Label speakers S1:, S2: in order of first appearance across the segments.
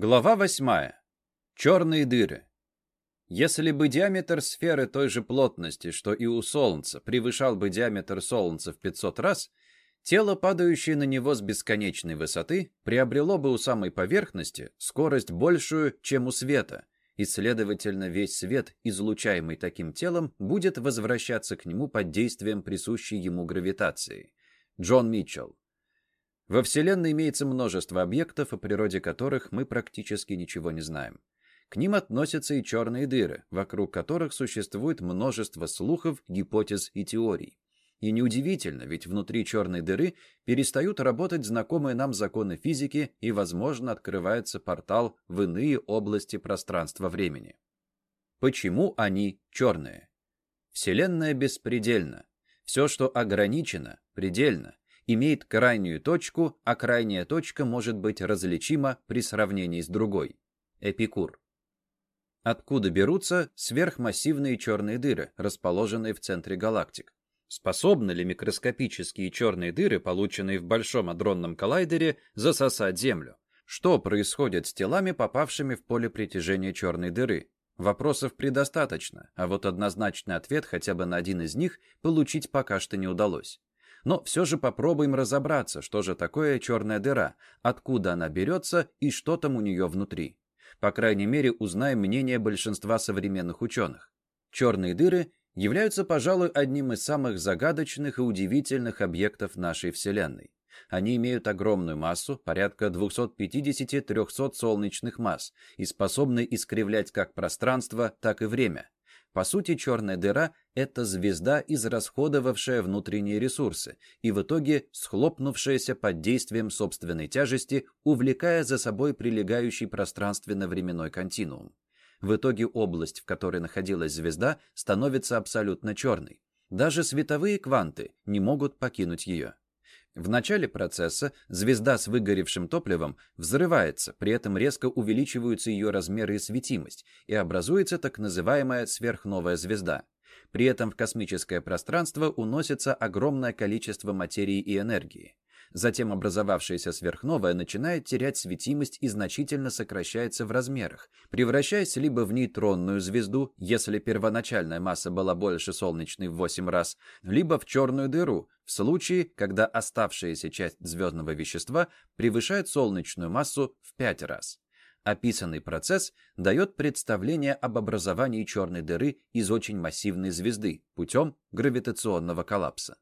S1: Глава восьмая. Черные дыры. Если бы диаметр сферы той же плотности, что и у Солнца, превышал бы диаметр Солнца в 500 раз, тело, падающее на него с бесконечной высоты, приобрело бы у самой поверхности скорость большую, чем у света, и, следовательно, весь свет, излучаемый таким телом, будет возвращаться к нему под действием присущей ему гравитации. Джон Митчелл. Во Вселенной имеется множество объектов, о природе которых мы практически ничего не знаем. К ним относятся и черные дыры, вокруг которых существует множество слухов, гипотез и теорий. И неудивительно, ведь внутри черной дыры перестают работать знакомые нам законы физики и, возможно, открывается портал в иные области пространства-времени. Почему они черные? Вселенная беспредельна. Все, что ограничено, предельно имеет крайнюю точку, а крайняя точка может быть различима при сравнении с другой. Эпикур. Откуда берутся сверхмассивные черные дыры, расположенные в центре галактик? Способны ли микроскопические черные дыры, полученные в Большом адронном коллайдере, засосать Землю? Что происходит с телами, попавшими в поле притяжения черной дыры? Вопросов предостаточно, а вот однозначный ответ хотя бы на один из них получить пока что не удалось. Но все же попробуем разобраться, что же такое черная дыра, откуда она берется и что там у нее внутри. По крайней мере, узнаем мнение большинства современных ученых. Черные дыры являются, пожалуй, одним из самых загадочных и удивительных объектов нашей Вселенной. Они имеют огромную массу, порядка 250-300 солнечных масс, и способны искривлять как пространство, так и время. По сути, черная дыра — это звезда, израсходовавшая внутренние ресурсы и в итоге схлопнувшаяся под действием собственной тяжести, увлекая за собой прилегающий пространственно-временной континуум. В итоге область, в которой находилась звезда, становится абсолютно черной. Даже световые кванты не могут покинуть ее. В начале процесса звезда с выгоревшим топливом взрывается, при этом резко увеличиваются ее размеры и светимость, и образуется так называемая сверхновая звезда. При этом в космическое пространство уносится огромное количество материи и энергии. Затем образовавшаяся сверхновая начинает терять светимость и значительно сокращается в размерах, превращаясь либо в нейтронную звезду, если первоначальная масса была больше солнечной в 8 раз, либо в черную дыру, в случае, когда оставшаяся часть звездного вещества превышает солнечную массу в 5 раз. Описанный процесс дает представление об образовании черной дыры из очень массивной звезды путем гравитационного коллапса.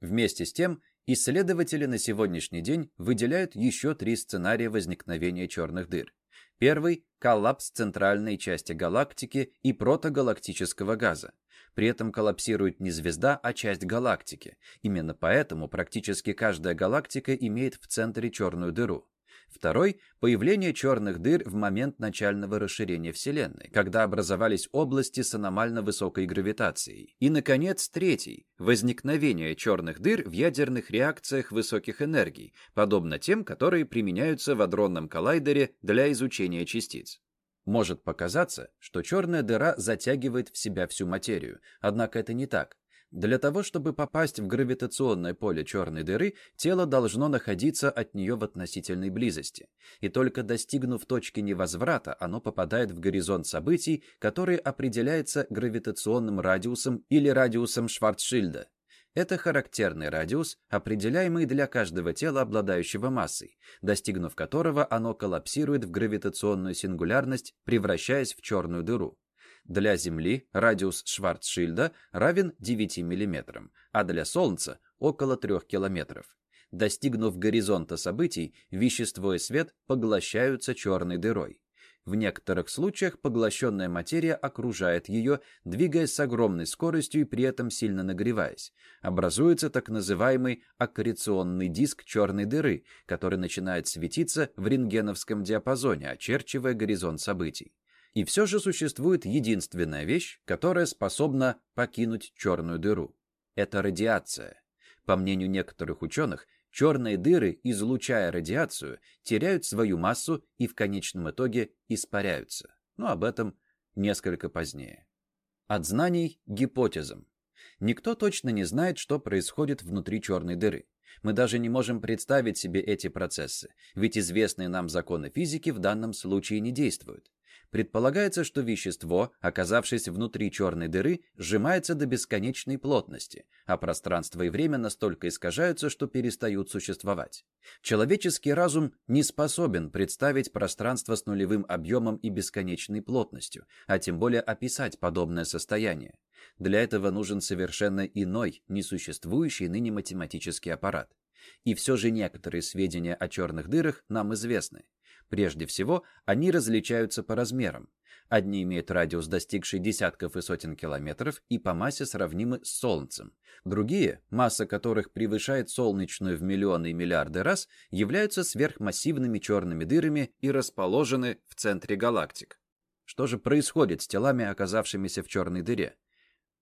S1: Вместе с тем, Исследователи на сегодняшний день выделяют еще три сценария возникновения черных дыр. Первый – коллапс центральной части галактики и протогалактического газа. При этом коллапсирует не звезда, а часть галактики. Именно поэтому практически каждая галактика имеет в центре черную дыру. Второй – появление черных дыр в момент начального расширения Вселенной, когда образовались области с аномально высокой гравитацией. И, наконец, третий – возникновение черных дыр в ядерных реакциях высоких энергий, подобно тем, которые применяются в адронном коллайдере для изучения частиц. Может показаться, что черная дыра затягивает в себя всю материю, однако это не так. Для того, чтобы попасть в гравитационное поле черной дыры, тело должно находиться от нее в относительной близости. И только достигнув точки невозврата, оно попадает в горизонт событий, который определяется гравитационным радиусом или радиусом Шварцшильда. Это характерный радиус, определяемый для каждого тела, обладающего массой, достигнув которого оно коллапсирует в гравитационную сингулярность, превращаясь в черную дыру. Для Земли радиус Шварцшильда равен 9 мм, а для Солнца – около 3 км. Достигнув горизонта событий, вещество и свет поглощаются черной дырой. В некоторых случаях поглощенная материя окружает ее, двигаясь с огромной скоростью и при этом сильно нагреваясь. Образуется так называемый аккреционный диск черной дыры, который начинает светиться в рентгеновском диапазоне, очерчивая горизонт событий. И все же существует единственная вещь, которая способна покинуть черную дыру. Это радиация. По мнению некоторых ученых, черные дыры, излучая радиацию, теряют свою массу и в конечном итоге испаряются. Но об этом несколько позднее. От знаний гипотезам. Никто точно не знает, что происходит внутри черной дыры. Мы даже не можем представить себе эти процессы, ведь известные нам законы физики в данном случае не действуют. Предполагается, что вещество, оказавшись внутри черной дыры, сжимается до бесконечной плотности, а пространство и время настолько искажаются, что перестают существовать. Человеческий разум не способен представить пространство с нулевым объемом и бесконечной плотностью, а тем более описать подобное состояние. Для этого нужен совершенно иной, несуществующий ныне математический аппарат. И все же некоторые сведения о черных дырах нам известны. Прежде всего, они различаются по размерам. Одни имеют радиус, достигший десятков и сотен километров, и по массе сравнимы с Солнцем. Другие, масса которых превышает солнечную в миллионы и миллиарды раз, являются сверхмассивными черными дырами и расположены в центре галактик. Что же происходит с телами, оказавшимися в черной дыре?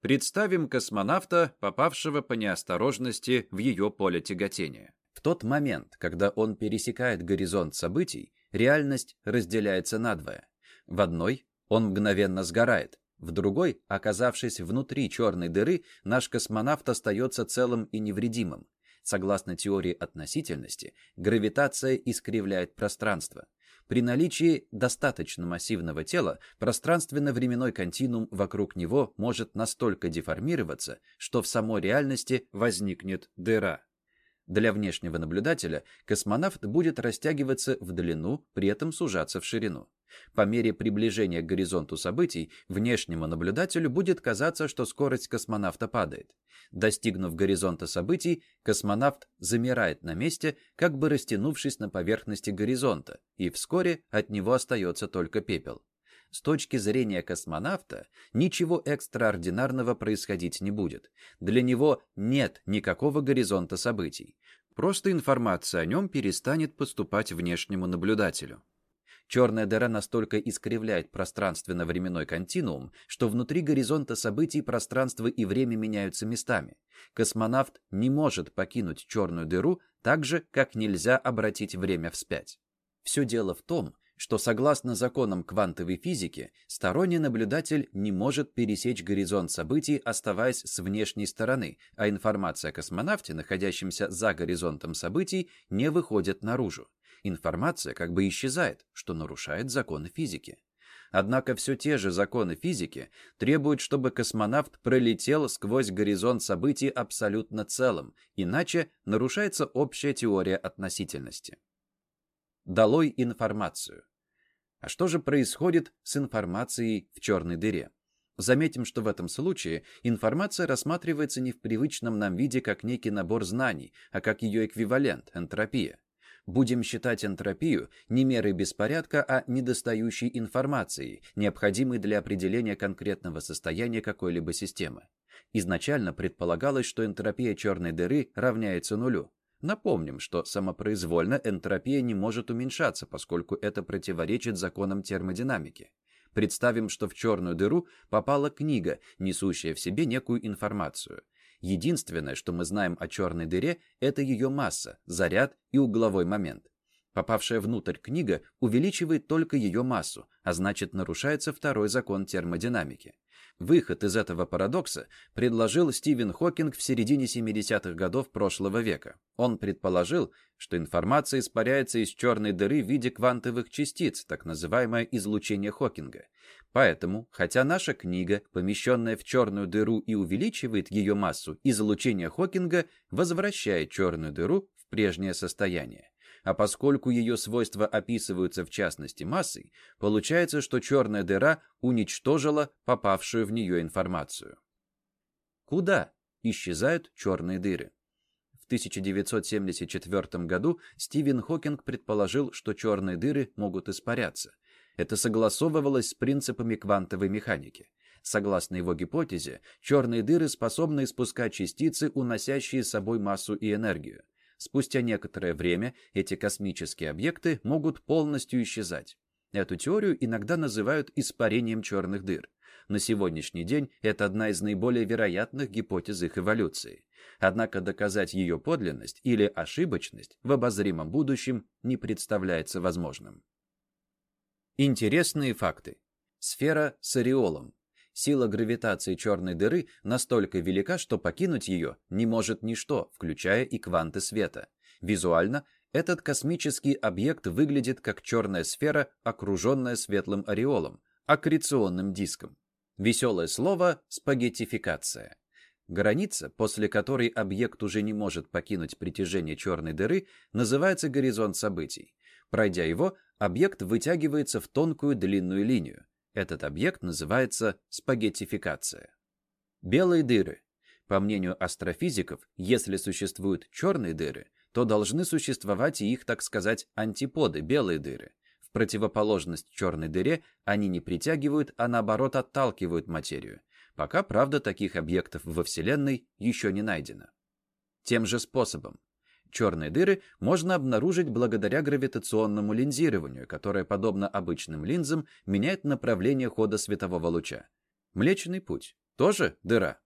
S1: Представим космонавта, попавшего по неосторожности в ее поле тяготения. В тот момент, когда он пересекает горизонт событий, реальность разделяется надвое. В одной он мгновенно сгорает, в другой, оказавшись внутри черной дыры, наш космонавт остается целым и невредимым. Согласно теории относительности, гравитация искривляет пространство. При наличии достаточно массивного тела пространственно-временной континуум вокруг него может настолько деформироваться, что в самой реальности возникнет дыра. Для внешнего наблюдателя космонавт будет растягиваться в длину, при этом сужаться в ширину. По мере приближения к горизонту событий, внешнему наблюдателю будет казаться, что скорость космонавта падает. Достигнув горизонта событий, космонавт замирает на месте, как бы растянувшись на поверхности горизонта, и вскоре от него остается только пепел. С точки зрения космонавта ничего экстраординарного происходить не будет. Для него нет никакого горизонта событий. Просто информация о нем перестанет поступать внешнему наблюдателю. Черная дыра настолько искривляет пространственно-временной континуум, что внутри горизонта событий пространство и время меняются местами. Космонавт не может покинуть черную дыру так же, как нельзя обратить время вспять. Все дело в том, что согласно законам квантовой физики, сторонний наблюдатель не может пересечь горизонт событий, оставаясь с внешней стороны, а информация о космонавте, находящемся за горизонтом событий, не выходит наружу. Информация как бы исчезает, что нарушает законы физики. Однако все те же законы физики требуют, чтобы космонавт пролетел сквозь горизонт событий абсолютно целым, иначе нарушается общая теория относительности. Долой информацию. А что же происходит с информацией в черной дыре? Заметим, что в этом случае информация рассматривается не в привычном нам виде как некий набор знаний, а как ее эквивалент – энтропия. Будем считать энтропию не мерой беспорядка, а недостающей информацией, необходимой для определения конкретного состояния какой-либо системы. Изначально предполагалось, что энтропия черной дыры равняется нулю. Напомним, что самопроизвольно энтропия не может уменьшаться, поскольку это противоречит законам термодинамики. Представим, что в черную дыру попала книга, несущая в себе некую информацию. Единственное, что мы знаем о черной дыре, это ее масса, заряд и угловой момент. Попавшая внутрь книга увеличивает только ее массу, а значит нарушается второй закон термодинамики. Выход из этого парадокса предложил Стивен Хокинг в середине 70-х годов прошлого века. Он предположил, что информация испаряется из черной дыры в виде квантовых частиц, так называемое излучение Хокинга. Поэтому, хотя наша книга, помещенная в черную дыру и увеличивает ее массу, излучение Хокинга возвращает черную дыру в прежнее состояние а поскольку ее свойства описываются в частности массой, получается, что черная дыра уничтожила попавшую в нее информацию. Куда исчезают черные дыры? В 1974 году Стивен Хокинг предположил, что черные дыры могут испаряться. Это согласовывалось с принципами квантовой механики. Согласно его гипотезе, черные дыры способны испускать частицы, уносящие с собой массу и энергию. Спустя некоторое время эти космические объекты могут полностью исчезать. Эту теорию иногда называют испарением черных дыр. На сегодняшний день это одна из наиболее вероятных гипотез их эволюции. Однако доказать ее подлинность или ошибочность в обозримом будущем не представляется возможным. Интересные факты. Сфера с ореолом. Сила гравитации черной дыры настолько велика, что покинуть ее не может ничто, включая и кванты света. Визуально этот космический объект выглядит как черная сфера, окруженная светлым ореолом, аккреционным диском. Веселое слово «спагеттификация». Граница, после которой объект уже не может покинуть притяжение черной дыры, называется горизонт событий. Пройдя его, объект вытягивается в тонкую длинную линию. Этот объект называется спагеттификация. Белые дыры. По мнению астрофизиков, если существуют черные дыры, то должны существовать и их, так сказать, антиподы, белые дыры. В противоположность черной дыре они не притягивают, а наоборот отталкивают материю. Пока, правда, таких объектов во Вселенной еще не найдено. Тем же способом. Черные дыры можно обнаружить благодаря гравитационному линзированию, которое, подобно обычным линзам, меняет направление хода светового луча. Млечный путь. Тоже дыра.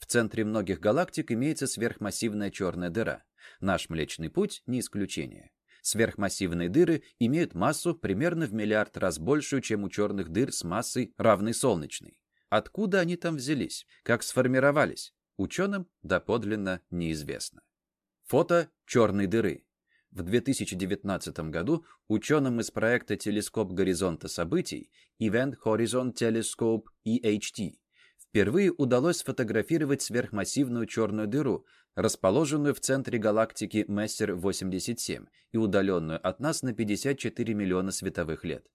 S1: В центре многих галактик имеется сверхмассивная черная дыра. Наш Млечный Путь не исключение. Сверхмассивные дыры имеют массу примерно в миллиард раз большую, чем у черных дыр с массой, равной солнечной. Откуда они там взялись? Как сформировались? Ученым доподлинно неизвестно. Фото черной дыры. В 2019 году ученым из проекта «Телескоп горизонта событий» Event Horizon Telescope EHT впервые удалось сфотографировать сверхмассивную черную дыру, расположенную в центре галактики Мессер-87 и удаленную от нас на 54 миллиона световых лет.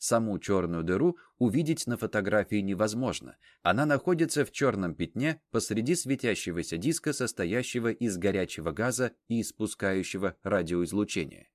S1: Саму черную дыру увидеть на фотографии невозможно. Она находится в черном пятне посреди светящегося диска, состоящего из горячего газа и испускающего радиоизлучение.